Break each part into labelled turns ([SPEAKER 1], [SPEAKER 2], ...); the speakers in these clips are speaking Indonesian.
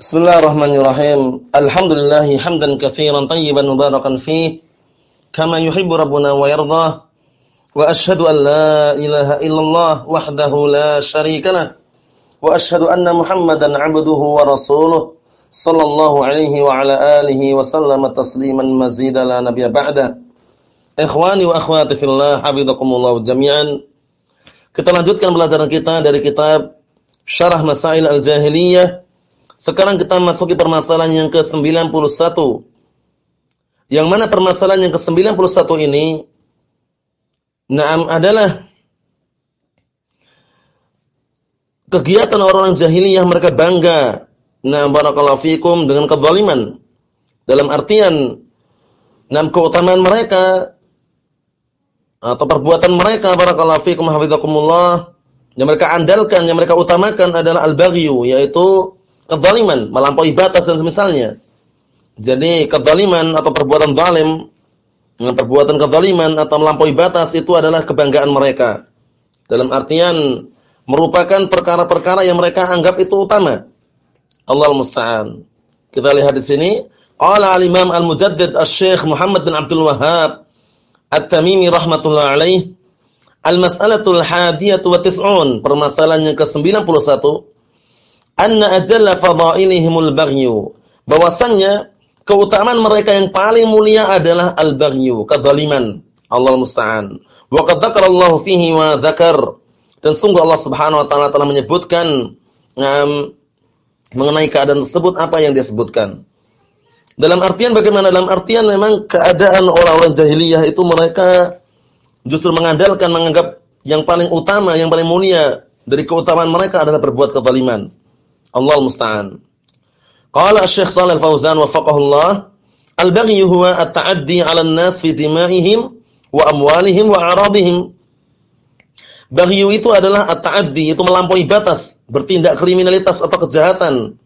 [SPEAKER 1] Bismillahirrahmanirrahim. Alhamdulillah hamdan katsiran tayyiban mubarakan fih kama yuhibbu rabbuna wa yardah. Wa ashhadu an la ilaha illallah wahdahu la syarika lah. Wa ashhadu anna Muhammadan 'abduhu wa rasuluh sallallahu alaihi wa ala alihi wa sallama tasliman mazida la nabiyya ba'da. Ikhwani wa akhwati fillah, hafizakumullah jami'an. Kita lanjutkan pelajaran kita dari kitab Syarah Masail Al-Jahiliyah. Sekarang kita masuki permasalahan yang ke-91. Yang mana permasalahan yang ke-91 ini Naam adalah kegiatan orang-orang jahiliyah mereka bangga nah barakallahu fikum dengan kezaliman. Dalam artian nam keutamaan mereka atau perbuatan mereka barakallahu fikum hafizakumullah yang mereka andalkan, yang mereka utamakan adalah al-baghyu yaitu kezaliman, melampaui batas dan semisalnya. Jadi kezaliman atau perbuatan zalim, dengan perbuatan kezaliman atau melampaui batas itu adalah kebanggaan mereka. Dalam artian merupakan perkara-perkara yang mereka anggap itu utama. Allah musta'an. Kita lihat di sini, qala al-Imam al-Mujaddid Asy-Syaikh Muhammad bin Abdul Wahhab At-Tamimi rahmatullah alaih Al-mas'alatul hadiyatu wa tis'un permasalahan yang ke-91 anna ajalla fadailihimul baghyu bahwasannya keutamaan mereka yang paling mulia adalah al-baghyu kedzaliman Allah musta'an wa qad Allah fihi wa dzakar dan sungguh Allah Subhanahu wa taala telah menyebutkan um, mengenai keadaan tersebut apa yang dia sebutkan dalam artian bagaimana? Dalam artian memang keadaan orang-orang jahiliyah itu mereka justru mengandalkan, menganggap yang paling utama, yang paling mulia dari keutamaan mereka adalah berbuat kezaliman. Allah musta'an. Qala Syekh Shalal Fauzan wafaqahullah, al-baghy huwa at-ta'addi 'ala an-nas fi dima'ihim wa amwalihim wa a'radihim. Baghy itu adalah at-ta'addi, itu melampaui batas, bertindak kriminalitas atau kejahatan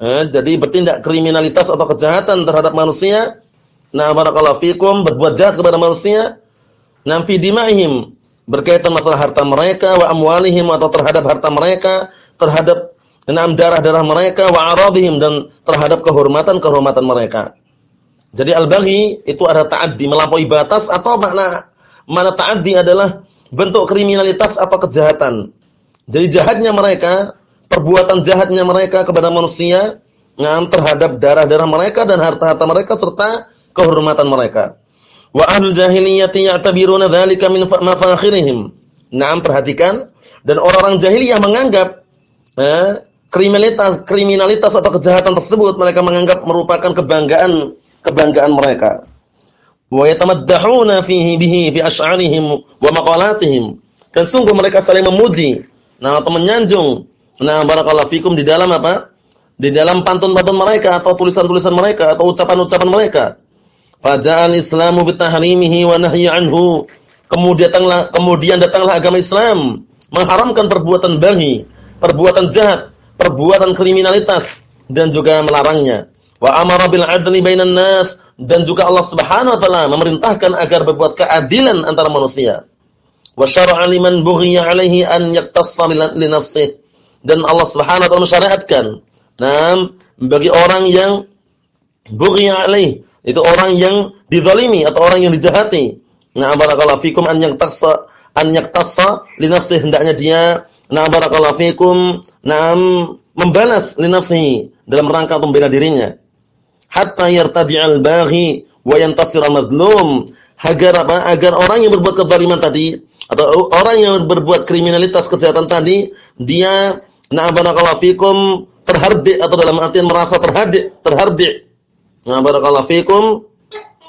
[SPEAKER 1] Eh, jadi bertindak kriminalitas atau kejahatan terhadap manusia. Nah, barakallahu fikum berbuat jahat kepada manusia. Nam fi dima'ihim berkaitan masalah harta mereka wa amwalihim atau terhadap harta mereka, terhadap enam darah-darah mereka wa aradihim dan terhadap kehormatan-kehormatan mereka. Jadi al-baghi itu ada ta'addi, melampaui batas atau makna mana ta'addi adalah bentuk kriminalitas atau kejahatan. Jadi jahatnya mereka perbuatan jahatnya mereka kepada manusia ngam terhadap darah-darah mereka dan harta-harta mereka serta kehormatan mereka. Wa ahlul jahiliyati ya'tabiruna dzalika min mafakhirihim. Naam perhatikan dan orang-orang jahiliyah menganggap eh, kriminalitas kriminalitas atau kejahatan tersebut mereka menganggap merupakan kebanggaan kebanggaan mereka. Wa yatamaddahuna fihi bihi fi asy'arihim wa maqalatihim. Dan sungguh mereka saling memuji nah atau menyanjung Nah, barakallahu fikum di dalam apa? Di dalam pantun-pantun mereka atau tulisan-tulisan mereka atau ucapan-ucapan mereka. Faja'al Islamu bitahrimihi wa nahyi anhu. Kemudian datanglah kemudian datanglah agama Islam mengharamkan perbuatan baghi, perbuatan jahat, perbuatan kriminalitas dan juga melarangnya. Wa amara bil adli bainan nas dan juga Allah Subhanahu wa taala memerintahkan agar berbuat keadilan antara manusia. Wa syar'a liman bughiya alaihi an yaktassa li nafsihi dan Allah Subhanahu wa taala mensyariatkan. Nah, bagi orang yang bughi alaih, itu orang yang dizalimi atau orang yang dijahati. Nah, barakallahu fikum an yaktassa an yaktassa li nafsihi hendaknya dia nah barakallahu fikum nah membalas li nafsihi dalam rangka untuk membela dirinya. Hatta yartadi'al baghi wa yantasira madlum. Agar apa? Agar orang yang berbuat kezaliman tadi atau orang yang berbuat kriminalitas kejahatan tadi dia Nah, barakallahu fikum terhardik atau dalam artian merasa terhardik, terhardik. Nah, barakallahu fikum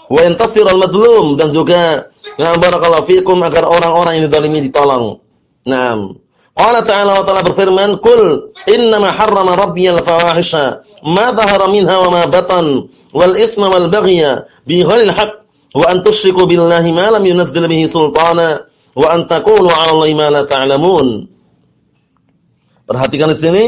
[SPEAKER 1] wa yantasir al-madlum dan juga nah barakallahu fikum agar orang-orang yang dizalimi ditolong. Naam. Allah Ta'ala wa Ta'ala berfirman, "Qul innama harrama rabbiyal fawahisha ma dhahara minha wa ma batan wal itsma wal baghya bi ghairil haqq wa an tusyriku billahi ma lam yunzil bihi sultana wa an taqulu 'ala Allahi ma la ta'lamun." Perhatikan di sini.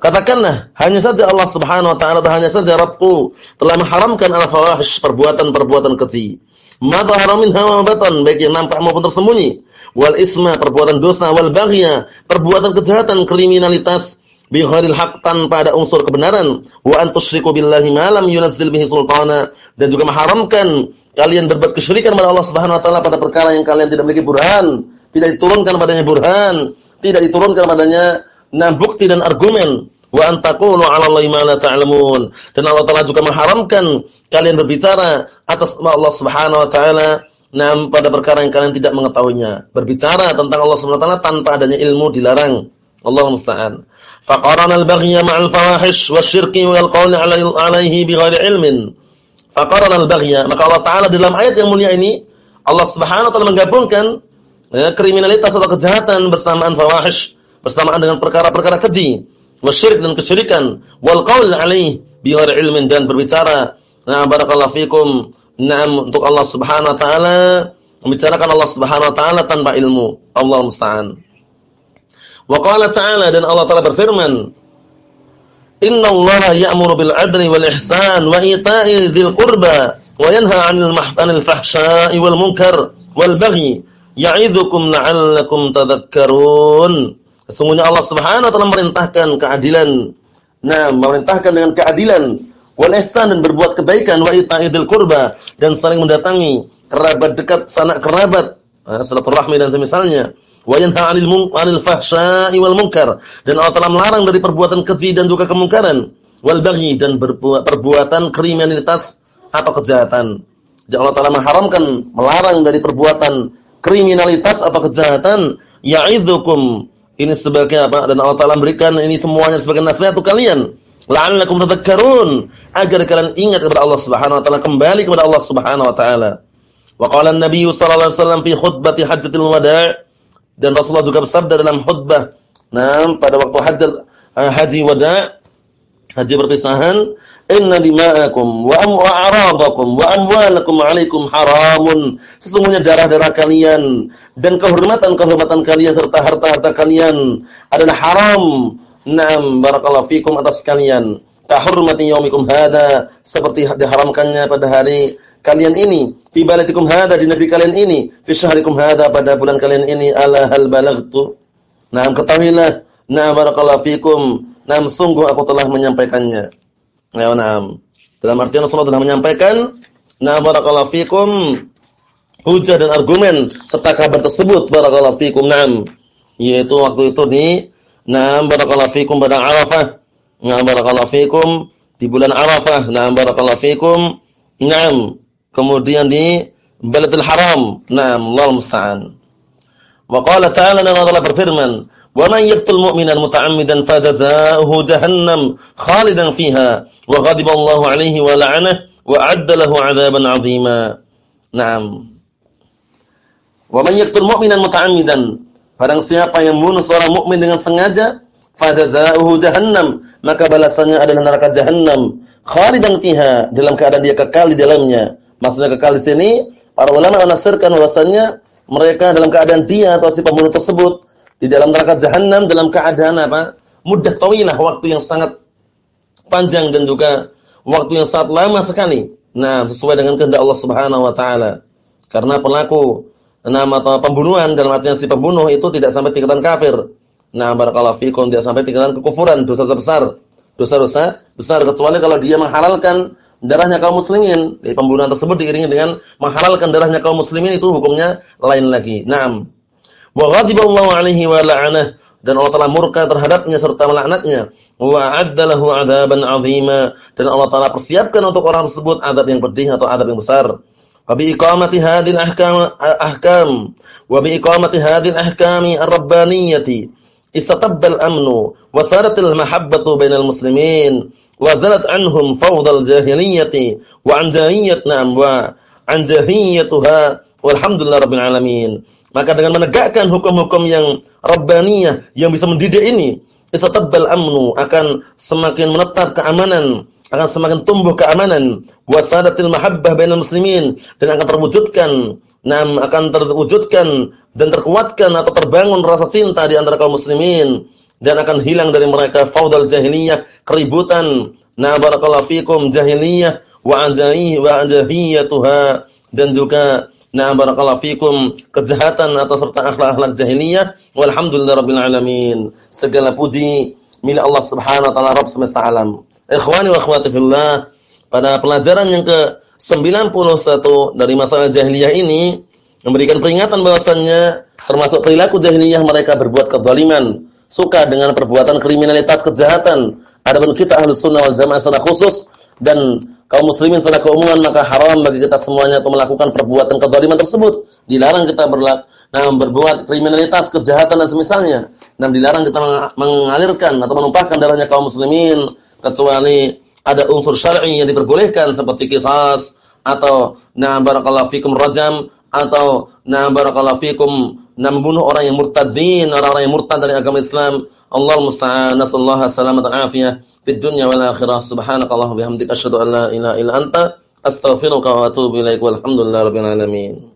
[SPEAKER 1] Katakanlah, hanya saja Allah Subhanahu wa taala hanya saja Rabbku telah mengharamkan al-fawahish, perbuatan-perbuatan keji. Ma dhahara minha wa batan, baik yang nampak maupun tersembunyi. Wal isma, perbuatan dosa, wal baghya, perbuatan kejahatan, kriminalitas, bi ghairil haq tanpa ada unsur kebenaran. Wa an tusyriku billahi ma lam yunzil bihi sultana. Dan juga mengharamkan kalian berbuat kesyirikan kepada Allah Subhanahu wa taala pada perkara yang kalian tidak memiliki burhan, tidak diturunkan padanya burhan, tidak diturunkan padanya nah bukti dan argumen. Wa antakunu 'ala Allahi ma la ta'lamun. Dan Allah taala juga mengharamkan kalian berbicara atas Allah Subhanahu wa taala nah pada perkara yang kalian tidak mengetahuinya. Berbicara tentang Allah taala tanpa adanya ilmu dilarang. Allah musta'an. Faqarana al-baghya ma'al fawahish wasyirki wal qawli 'alaihi bighairi ilmin. Faqarana al-baghya. Maka Allah taala dalam ayat yang mulia ini Allah Subhanahu wa taala menggabungkan ya, kriminalitas atau kejahatan bersamaan fawahish bersamaan dengan perkara-perkara keji wasyirik dan kesyirikan wal qaul alaih bighairi ilmin dan berbicara nah barakallahu fikum na'am untuk Allah Subhanahu wa taala membicarakan Allah Subhanahu wa taala tanpa ilmu. Allah musta'an. Wa qala ta'ala dan Allah taala berfirman Inna Allah ya'muru bil 'adli wal ihsan wa ita'i dzil qurba wa yanha 'anil mahtanil fahsya'i wal munkar wal baghi ya'idzukum la'allakum tadhakkarun. Sesungguhnya Allah Subhanahu wa taala memerintahkan keadilan. Nah, memerintahkan dengan keadilan wal ihsan dan berbuat kebaikan wa ita'idil qurba dan saling mendatangi kerabat dekat sanak kerabat, silaturahmi dan semisalnya. Wa yanha 'anil munkaril fahsya'i wal munkar dan Allah telah melarang dari perbuatan keji dan juga kemungkaran wal baghi dan perbuatan kriminalitas atau kejahatan. Jadi Allah Taala mengharamkan, melarang dari perbuatan kriminalitas atau kejahatan ya'idzukum ini sebagai apa? Dan Allah Taala berikan ini semuanya sebagai nasihat untuk kalian. La'allakum tadhakkarun, agar kalian ingat kepada Allah Subhanahu wa taala, kembali kepada Allah Subhanahu wa taala. Wa qala an-nabiy sallallahu alaihi wasallam fi khutbati hajjatil wada' dan Rasulullah juga bersabda dalam khutbah nah pada waktu haji haji wada' haji perpisahan Inna dima'akum wa amwa'aradakum wa amwalakum 'alaikum haramun. Sesungguhnya darah-darah kalian dan kehormatan-kehormatan kalian serta harta-harta kalian adalah haram. Naam barakallahu fikum atas kalian. Kahurmati yaumikum hada seperti diharamkannya pada hari kalian ini fi baladikum hada di negeri kalian ini fi syahrikum hada pada bulan kalian ini ala hal balaghtu. Naam ketahuilah. Naam barakallahu fikum. Naam sungguh aku telah menyampaikannya. Ya, na'am. Dalam artian Rasulullah telah menyampaikan, "Na barakallahu fikum" hujah dan argumen serta kabar tersebut barakallahu fikum. Naam. Yaitu waktu itu di Naam barakallahu fikum pada Arafah. Naam barakallahu fikum di bulan Arafah. Naam barakallahu fikum. Naam. Kemudian di Baladil Haram. Naam, Allah musta'an. Wa qala ta'ala Allah berfirman, Wa man yaqtul mu'mina muta'ammidan fajazaohu jahannam khalidan fiha wa ghadiba Allahu 'alaihi wa la'anahu wa 'adda lahu 'adaban 'azima. Naam. Wa man yaqtul mu'mina muta'ammidan barang siapa yang membunuh seorang mukmin dengan sengaja fajazaohu jahannam maka balasannya adalah neraka jahannam khalidan fiha dalam keadaan dia kekal di dalamnya. Maksudnya kekal di sini para ulama menafsirkan bahwasannya mereka dalam keadaan dia atau si pembunuh tersebut di dalam neraka jahanam dalam keadaan apa? Mudah tawilah waktu yang sangat panjang dan juga waktu yang sangat lama sekali. Nah, sesuai dengan kehendak Allah Subhanahu wa taala. Karena pelaku atau pembunuhan dalam artian si pembunuh itu tidak sampai tingkatan kafir. Nah, barakallahu fikum tidak sampai tingkatan kekufuran, dosa besar. Dosa-dosa besar kecuali kalau dia menghalalkan darahnya kaum muslimin. Jadi pembunuhan tersebut diiringi dengan menghalalkan darahnya kaum muslimin itu hukumnya lain lagi. Naam. Wa ghadiballahu alaihi wa la'anah dan Allah Taala murka terhadapnya serta melaknatnya. Wa addalahu 'adaban 'azima dan Allah Taala persiapkan untuk orang tersebut adab yang pedih atau adab yang besar. Wa bi iqamati hadhil ahkam ahkam wa bi iqamati hadhil ahkami ar-rabbaniyyati istatabba al-amnu wa saratil mahabbatu bainal muslimin wa zalat anhum fawdal jahiliyyati wa anjahiyatna wa anjahiyatuha walhamdulillah rabbil alamin. Maka dengan menegakkan hukum-hukum yang rabbaniyah yang bisa mendidik ini, istatabbal amnu akan semakin menetap keamanan, akan semakin tumbuh keamanan, wasadatil mahabbah bainal muslimin dan akan terwujudkan nam akan terwujudkan dan terkuatkan atau terbangun rasa cinta di antara kaum muslimin dan akan hilang dari mereka faudal jahiliyah, keributan. Na barakallahu fikum jahiliyah wa anjahi wa anjahiyatuha dan juga Nah barakallahu fikum kejahatan atau serta akhlak-akhlak jahiliyah walhamdulillah rabbil alamin. Segala puji milik Allah Subhanahu wa taala Rabb semesta alam. Ikhwani wa akhwati fillah, pada pelajaran yang ke-91 dari masalah jahiliyah ini memberikan peringatan bahwasannya termasuk perilaku jahiliyah mereka berbuat kezaliman, suka dengan perbuatan kriminalitas kejahatan. Adapun kita Ahlus Sunnah wal Jamaah secara khusus dan kaum muslimin secara keumuman maka haram bagi kita semuanya untuk melakukan perbuatan kezaliman tersebut. Dilarang kita berlaku nah berbuat kriminalitas, kejahatan dan semisalnya. Dan dilarang kita mengalirkan atau menumpahkan darahnya kaum muslimin kecuali ada unsur syar'i yang diperbolehkan seperti kisas atau na barakallahu fikum rajam atau na barakallahu fikum na membunuh orang yang murtadin, orang-orang yang murtad dari agama Islam. Allah musta'an, nasallahu salamatan afiyah fid dunya wal akhirah. Subhanakallahumma bihamdika asyhadu an la ilaha illa anta astaghfiruka wa atubu ilaik. Walhamdulillahirabbil alamin.